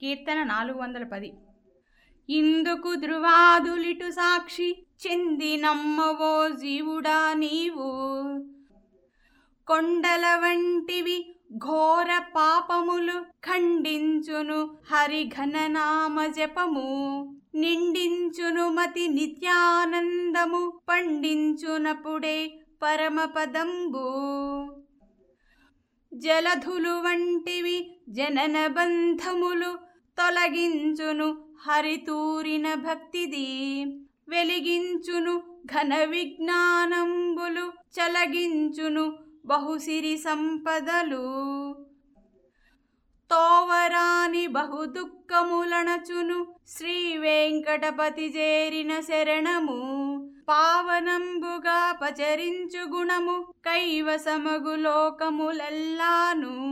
కీర్తన నాలుగు వందల పది. ఇందుకు ధృవాదులిటు సాక్షి చెందినమ్మవో జీవుడా నీవు. కొండల వంటివి ఘోర పాపములు ఖండించును హరిఘననామ జపము. నిండించును మతి నిత్యానందము పండించునప్పుడే పరమపదంబు. జలధులు వంటివి జనన బంధములు తొలగించును హరితూరిన భక్తిది. వెలిగించును ఘన విజ్ఞానంబులు చలగించును బహుసిరి సంపదలు. తోవరాని బహు దుఃఖములనచును శ్రీ వెంకటపతి చేరిన శరణము. పావనంబుగా పచరించు గుణము కైవసమగు లోకములెల్లాను.